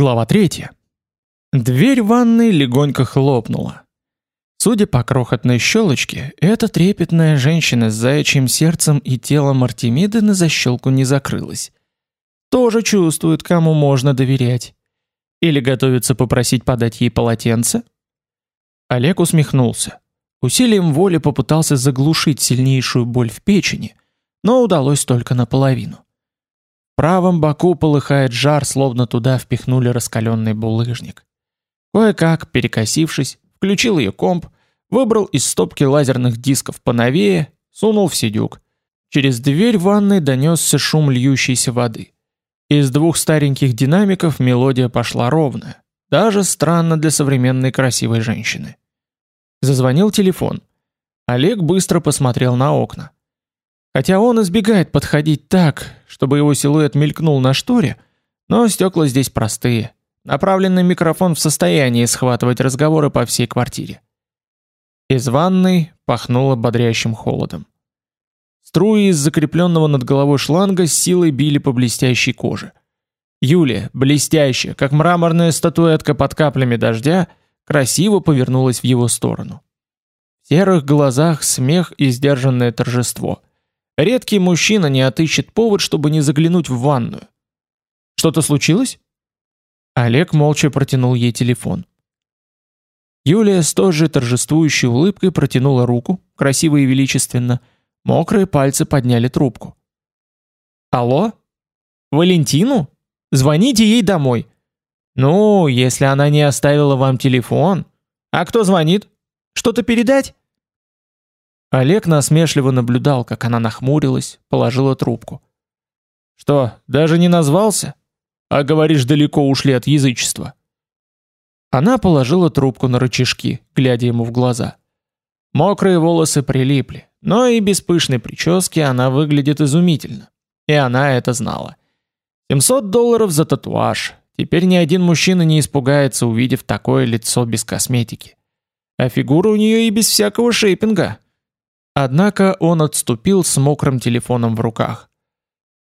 Глава 3. Дверь ванной легонько хлопнула. Судя по крохотной щелочке, эта трепетная женщина с заячьим сердцем и телом Артемиды на защелку не закрылась. Тоже чувствует, кому можно доверять. Или готовится попросить подать ей полотенце? Олег усмехнулся. Усилием воли попытался заглушить сильнейшую боль в печени, но удалось только наполовину правом боку полыхает жар, словно туда впихнули раскаленный булыжник. Кое-как, перекосившись, включил ее комп, выбрал из стопки лазерных дисков поновее, сунул в сидюк. Через дверь ванной донесся шум льющейся воды. Из двух стареньких динамиков мелодия пошла ровная, даже странно для современной красивой женщины. Зазвонил телефон. Олег быстро посмотрел на окна. Хотя он избегает подходить так, чтобы его силуэт мелькнул на шторе, но стекла здесь простые. Направленный микрофон в состоянии схватывать разговоры по всей квартире. Из ванной пахнуло бодрящим холодом. Струи из закрепленного над головой шланга с силой били по блестящей коже. Юлия, блестящая, как мраморная статуэтка под каплями дождя, красиво повернулась в его сторону. В серых глазах смех и сдержанное торжество – Редкий мужчина не отыщет повод, чтобы не заглянуть в ванную. Что-то случилось? Олег молча протянул ей телефон. Юлия с той же торжествующей улыбкой протянула руку, красиво и величественно. Мокрые пальцы подняли трубку. Алло? Валентину? Звоните ей домой. Ну, если она не оставила вам телефон. А кто звонит? Что-то передать? Олег насмешливо наблюдал, как она нахмурилась, положила трубку. Что, даже не назвался? А говоришь, далеко ушли от язычества. Она положила трубку на рычажки, глядя ему в глаза. Мокрые волосы прилипли, но и без пышной прически она выглядит изумительно. И она это знала. 700 долларов за татуаж. Теперь ни один мужчина не испугается, увидев такое лицо без косметики. А фигура у нее и без всякого шейпинга. Однако он отступил с мокрым телефоном в руках.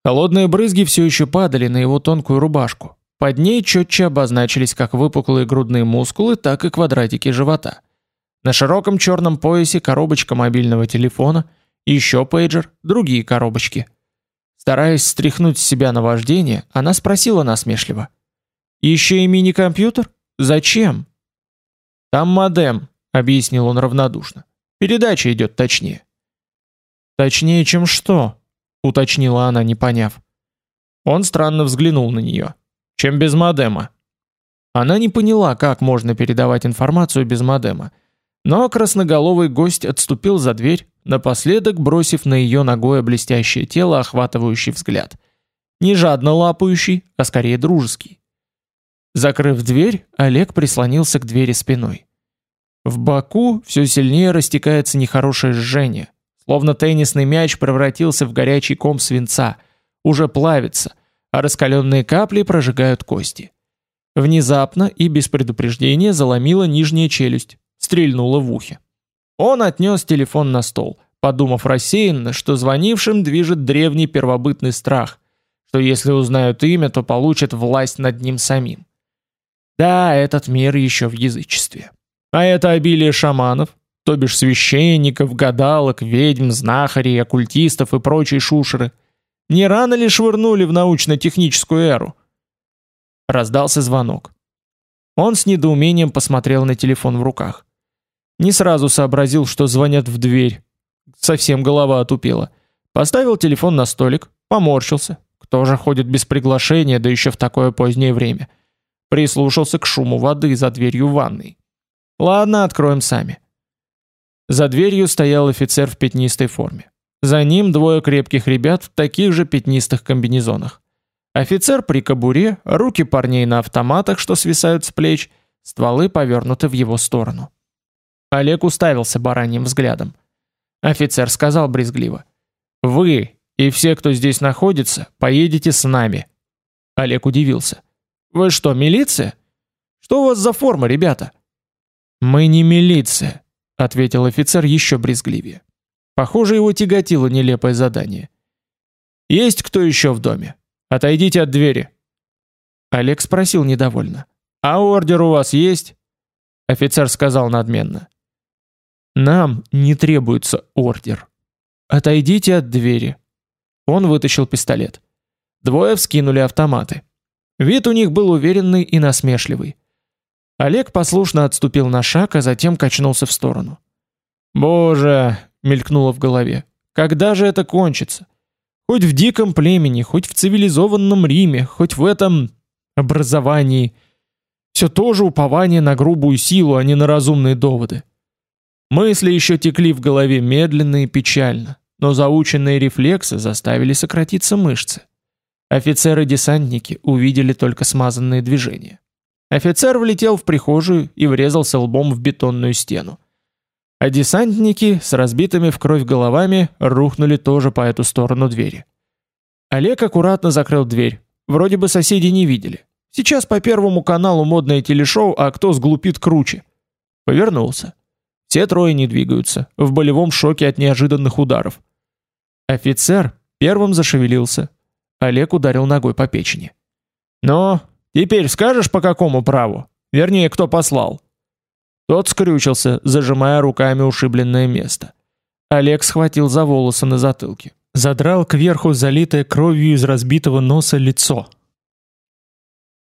Холодные брызги все еще падали на его тонкую рубашку. Под ней четче обозначились как выпуклые грудные мускулы, так и квадратики живота. На широком черном поясе коробочка мобильного телефона, еще пейджер, другие коробочки. Стараясь стряхнуть с себя наваждение, она спросила насмешливо: «Еще и мини-компьютер? Зачем?" "Там модем", объяснил он равнодушно. Передача идет точнее. Точнее, чем что? уточнила она, не поняв. Он странно взглянул на нее. Чем без модема? Она не поняла, как можно передавать информацию без модема. Но красноголовый гость отступил за дверь, напоследок бросив на ее ногое блестящее тело охватывающий взгляд. Не жадно лапающий, а скорее дружеский. Закрыв дверь, Олег прислонился к двери спиной. В боку все сильнее растекается нехорошее жжение, словно теннисный мяч превратился в горячий ком свинца, уже плавится, а раскаленные капли прожигают кости. Внезапно и без предупреждения заломила нижняя челюсть, стрельнула в ухе. Он отнес телефон на стол, подумав рассеянно, что звонившим движет древний первобытный страх, что если узнают имя, то получат власть над ним самим. Да, этот мир еще в язычестве. А это обилие шаманов, то бишь священников, гадалок, ведьм, знахарей, оккультистов и прочей шушеры, не рано ли швырнули в научно-техническую эру? Раздался звонок. Он с недоумением посмотрел на телефон в руках. Не сразу сообразил, что звонят в дверь. Совсем голова отупела. Поставил телефон на столик, поморщился. Кто же ходит без приглашения, да еще в такое позднее время? Прислушался к шуму воды за дверью ванной. Ладно, откроем сами. За дверью стоял офицер в пятнистой форме. За ним двое крепких ребят в таких же пятнистых комбинезонах. Офицер при кобуре, руки парней на автоматах, что свисают с плеч, стволы повернуты в его сторону. Олег уставился бараньим взглядом. Офицер сказал брезгливо: "Вы и все, кто здесь находится, поедете с нами". Олег удивился. "Вы что, милиция? Что у вас за форма, ребята?" Мы не милиция, ответил офицер еще брезгливее. Похоже, его тяготило нелепое задание. Есть кто еще в доме? Отойдите от двери. Олег спросил недовольно. «А ордер у вас есть?» Офицер сказал надменно. «Нам не требуется ордер. Отойдите от двери». Он вытащил пистолет. Двое вскинули автоматы. Вид у них был уверенный и насмешливый. Олег послушно отступил на шаг, а затем качнулся в сторону. «Боже!» — мелькнуло в голове. «Когда же это кончится? Хоть в диком племени, хоть в цивилизованном Риме, хоть в этом образовании. Все тоже упование на грубую силу, а не на разумные доводы. Мысли еще текли в голове медленно и печально, но заученные рефлексы заставили сократиться мышцы. Офицеры-десантники увидели только смазанные движения. Офицер влетел в прихожую и врезался лбом в бетонную стену. А десантники с разбитыми в кровь головами рухнули тоже по эту сторону двери. Олег аккуратно закрыл дверь. Вроде бы соседи не видели. Сейчас по первому каналу модное телешоу, а кто сглупит круче. Повернулся. Все трое не двигаются, в болевом шоке от неожиданных ударов. Офицер первым зашевелился. Олег ударил ногой по печени. «Но, теперь скажешь, по какому праву? Вернее, кто послал?» Тот скрючился, зажимая руками ушибленное место. Олег схватил за волосы на затылке. Задрал кверху залитое кровью из разбитого носа лицо.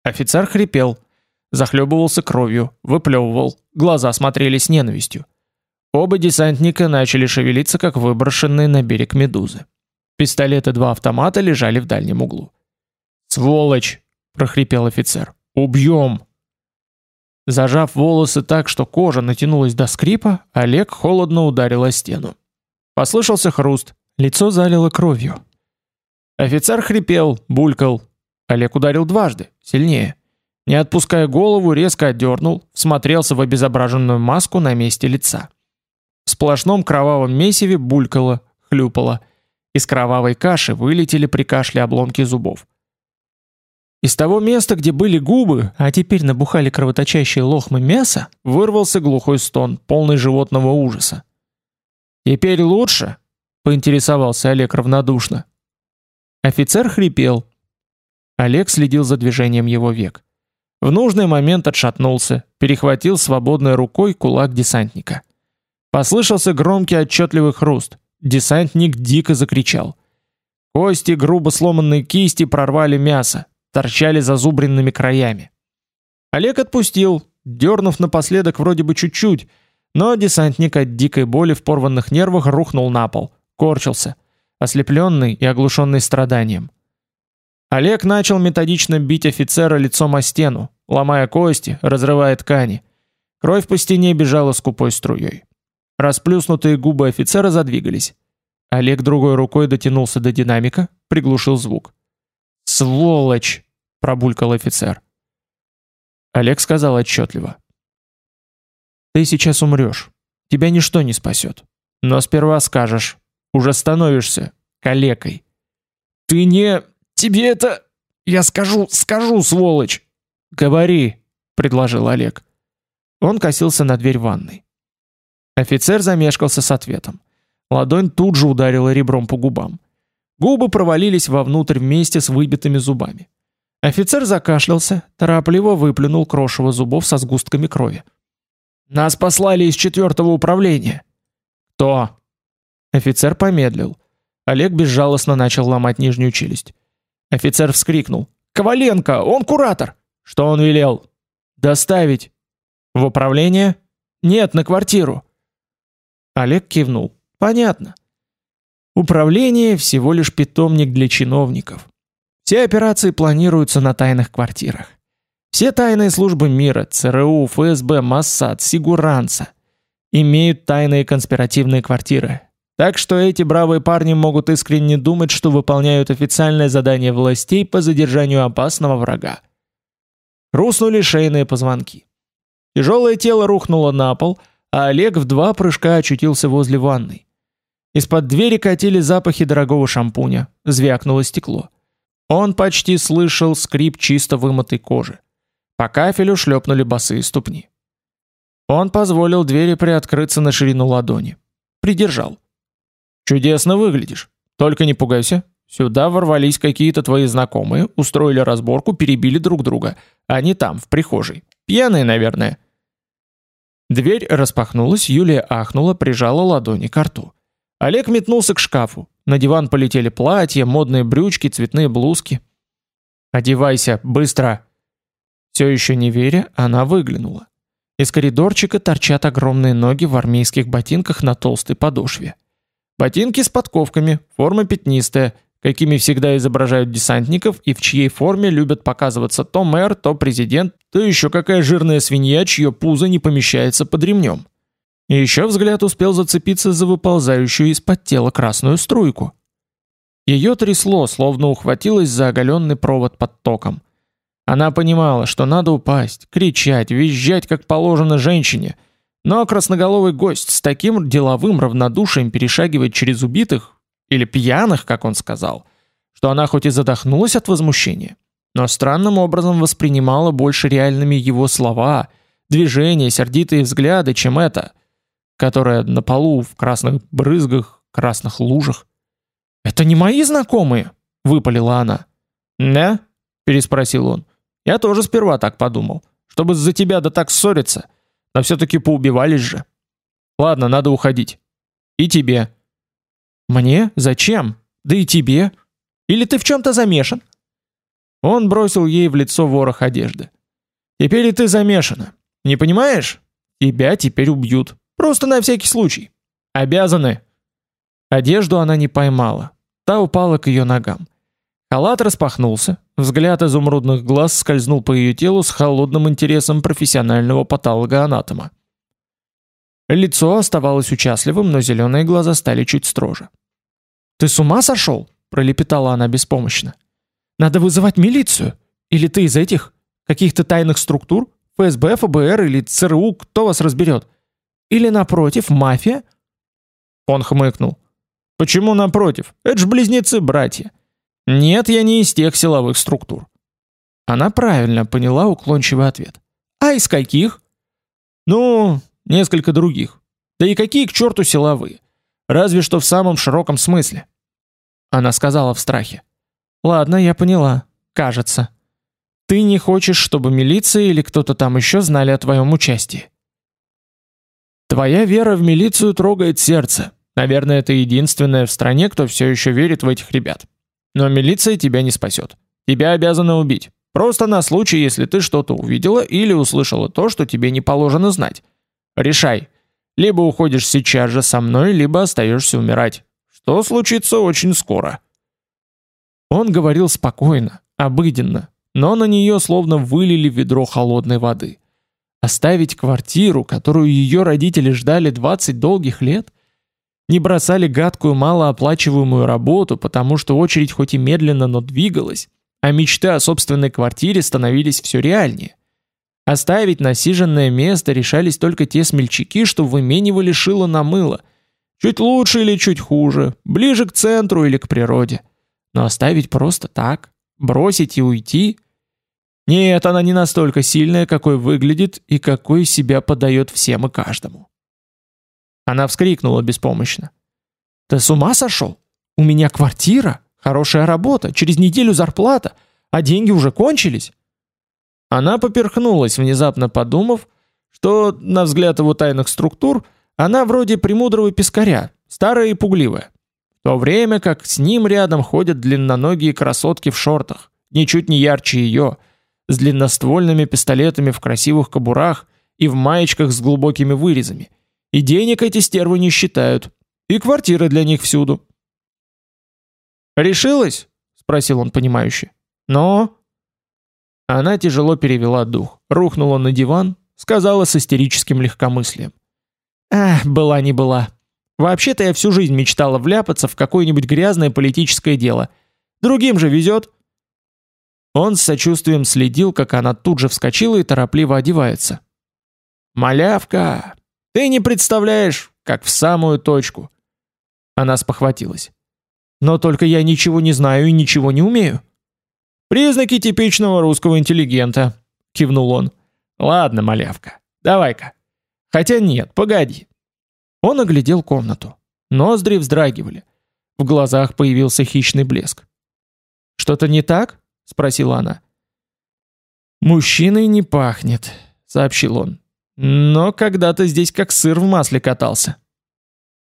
Офицер хрипел, захлебывался кровью, выплевывал, глаза смотрели с ненавистью. Оба десантника начали шевелиться, как выброшенные на берег медузы. Пистолеты два автомата лежали в дальнем углу. «Сволочь!» – прохрипел офицер. «Убьем!» Зажав волосы так, что кожа натянулась до скрипа, Олег холодно ударил о стену. Послышался хруст, лицо залило кровью. Офицер хрипел, булькал. Олег ударил дважды, сильнее. Не отпуская голову, резко отдернул, всмотрелся в обезображенную маску на месте лица. В сплошном кровавом месиве булькало, хлюпало. Из кровавой каши вылетели при кашле обломки зубов. Из того места, где были губы, а теперь набухали кровоточащие лохмы мяса, вырвался глухой стон, полный животного ужаса. «Теперь лучше?» — поинтересовался Олег равнодушно. Офицер хрипел. Олег следил за движением его век. В нужный момент отшатнулся, перехватил свободной рукой кулак десантника. Послышался громкий отчетливый хруст. Десантник дико закричал. Кости грубо сломанной кисти прорвали мясо, торчали зазубренными краями. Олег отпустил, дернув напоследок вроде бы чуть-чуть, но десантник от дикой боли в порванных нервах рухнул на пол, корчился, ослепленный и оглушенный страданием. Олег начал методично бить офицера лицом о стену, ломая кости, разрывая ткани. Кровь по стене бежала скупой струей. Расплюснутые губы офицера задвигались. Олег другой рукой дотянулся до динамика, приглушил звук. «Сволочь!» — пробулькал офицер. Олег сказал отчетливо. «Ты сейчас умрешь. Тебя ничто не спасет. Но сперва скажешь. Уже становишься калекой». «Ты не... Тебе это... Я скажу, скажу, сволочь!» «Говори», — предложил Олег. Он косился на дверь ванной. Офицер замешкался с ответом. Ладонь тут же ударила ребром по губам. Губы провалились вовнутрь вместе с выбитыми зубами. Офицер закашлялся, торопливо выплюнул крошево зубов со сгустками крови. «Нас послали из четвертого управления». «Кто?» Офицер помедлил. Олег безжалостно начал ломать нижнюю челюсть. Офицер вскрикнул. «Коваленко! Он куратор!» «Что он велел?» «Доставить». «В управление?» «Нет, на квартиру». Олег кивнул. «Понятно. Управление всего лишь питомник для чиновников. Все операции планируются на тайных квартирах. Все тайные службы мира, ЦРУ, ФСБ, Моссад, Сигуранса имеют тайные конспиративные квартиры. Так что эти бравые парни могут искренне думать, что выполняют официальное задание властей по задержанию опасного врага. Руснули шейные позвонки. Тяжелое тело рухнуло на пол, а Олег в два прыжка очутился возле ванной. Из-под двери катили запахи дорогого шампуня, звякнуло стекло. Он почти слышал скрип чисто вымытой кожи. По кафелю шлепнули босые ступни. Он позволил двери приоткрыться на ширину ладони. Придержал. «Чудесно выглядишь. Только не пугайся. Сюда ворвались какие-то твои знакомые, устроили разборку, перебили друг друга. Они там, в прихожей. Пьяные, наверное. Дверь распахнулась, Юлия ахнула, прижала ладони к рту. Олег метнулся к шкафу. На диван полетели платья, модные брючки, цветные блузки. «Одевайся, быстро!» Все еще не веря, она выглянула. Из коридорчика торчат огромные ноги в армейских ботинках на толстой подошве. Ботинки с подковками, форма пятнистая, какими всегда изображают десантников и в чьей форме любят показываться то мэр, то президент, то еще какая жирная свинья, чье пузо не помещается под ремнем. И еще взгляд успел зацепиться за выползающую из-под тела красную струйку. Ее трясло, словно ухватилась за оголенный провод под током. Она понимала, что надо упасть, кричать, визжать, как положено женщине, но красноголовый гость с таким деловым равнодушием перешагивает через убитых, или пьяных, как он сказал, что она хоть и задохнулась от возмущения, но странным образом воспринимала больше реальными его слова, движения, сердитые взгляды, чем это, которое на полу в красных брызгах, красных лужах. «Это не мои знакомые?» — выпалила она. «Да?» — переспросил он. «Я тоже сперва так подумал, чтобы за тебя да так ссориться, но все-таки поубивались же. Ладно, надо уходить. И тебе». «Мне? Зачем? Да и тебе. Или ты в чем-то замешан?» Он бросил ей в лицо ворох одежды. «Теперь и ты замешана. Не понимаешь? Тебя теперь убьют. Просто на всякий случай. Обязаны». Одежду она не поймала. Та упала к ее ногам. Халат распахнулся, взгляд изумрудных глаз скользнул по ее телу с холодным интересом профессионального патологоанатома. Лицо оставалось участливым, но зеленые глаза стали чуть строже. «Ты с ума сошел?» – пролепетала она беспомощно. «Надо вызывать милицию. Или ты из этих? Каких-то тайных структур? ФСБ, ФБР или ЦРУ, кто вас разберет? Или, напротив, мафия?» Он хмыкнул. «Почему напротив? Это ж близнецы-братья. Нет, я не из тех силовых структур». Она правильно поняла уклончивый ответ. «А из каких?» «Ну, несколько других. Да и какие к черту силовые? Разве что в самом широком смысле». Она сказала в страхе. «Ладно, я поняла. Кажется. Ты не хочешь, чтобы милиция или кто-то там еще знали о твоем участии?» «Твоя вера в милицию трогает сердце. Наверное, это единственная в стране, кто все еще верит в этих ребят. Но милиция тебя не спасет. Тебя обязаны убить. Просто на случай, если ты что-то увидела или услышала то, что тебе не положено знать. Решай. Либо уходишь сейчас же со мной, либо остаешься умирать. Что случится очень скоро. Он говорил спокойно, обыденно, но на нее словно вылили ведро холодной воды. Оставить квартиру, которую ее родители ждали 20 долгих лет – не бросали гадкую малооплачиваемую работу, потому что очередь хоть и медленно, но двигалась, а мечты о собственной квартире становились все реальнее. Оставить насиженное место решались только те смельчаки, что выменивали шило на мыло. Чуть лучше или чуть хуже, ближе к центру или к природе. Но оставить просто так, бросить и уйти... Нет, она не настолько сильная, какой выглядит и какой себя подает всем и каждому. Она вскрикнула беспомощно. «Ты с ума сошел? У меня квартира, хорошая работа, через неделю зарплата, а деньги уже кончились». Она поперхнулась, внезапно подумав, что, на взгляд его тайных структур, она вроде премудрого пескаря, старая и пугливая. В то время как с ним рядом ходят длинноногие красотки в шортах, ничуть не ярче ее, с длинноствольными пистолетами в красивых кобурах и в маечках с глубокими вырезами – и денег эти стервы не считают. И квартиры для них всюду. «Решилась?» — спросил он понимающе. «Но...» Она тяжело перевела дух, рухнула на диван, сказала с истерическим легкомыслием. «Ах, была не была. Вообще-то я всю жизнь мечтала вляпаться в какое-нибудь грязное политическое дело. Другим же везет». Он с сочувствием следил, как она тут же вскочила и торопливо одевается. «Малявка, ты не представляешь, как в самую точку. Она спохватилась. Но только я ничего не знаю и ничего не умею. Признаки типичного русского интеллигента, кивнул он. Ладно, малявка, давай-ка. Хотя нет, погоди. Он оглядел комнату. Ноздри вздрагивали. В глазах появился хищный блеск. «Что-то не так?» — спросила она. «Мужчиной не пахнет», — сообщил он. «Но когда-то здесь как сыр в масле катался».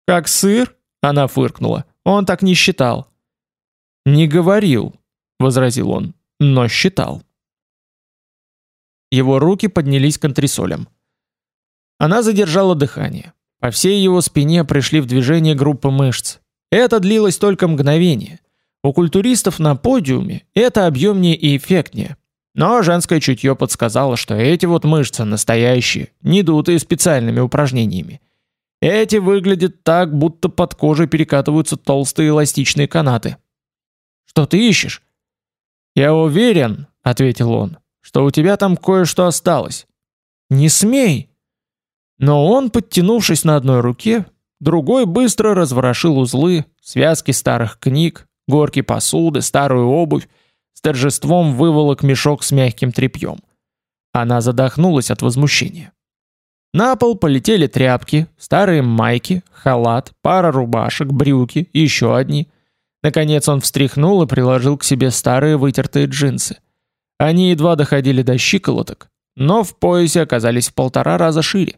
«Как сыр?» — она фыркнула. «Он так не считал». «Не говорил», — возразил он, — «но считал». Его руки поднялись к антресолям. Она задержала дыхание. По всей его спине пришли в движение группы мышц. Это длилось только мгновение. У культуристов на подиуме это объемнее и эффектнее. Но женское чутье подсказало, что эти вот мышцы настоящие, не дутые специальными упражнениями. Эти выглядят так, будто под кожей перекатываются толстые эластичные канаты. «Что ты ищешь?» «Я уверен», — ответил он, — «что у тебя там кое-что осталось». «Не смей!» Но он, подтянувшись на одной руке, другой быстро разворошил узлы, связки старых книг, горки посуды, старую обувь, с торжеством выволок мешок с мягким тряпьем. Она задохнулась от возмущения. На пол полетели тряпки, старые майки, халат, пара рубашек, брюки, еще одни. Наконец он встряхнул и приложил к себе старые вытертые джинсы. Они едва доходили до щиколоток, но в поясе оказались в полтора раза шире.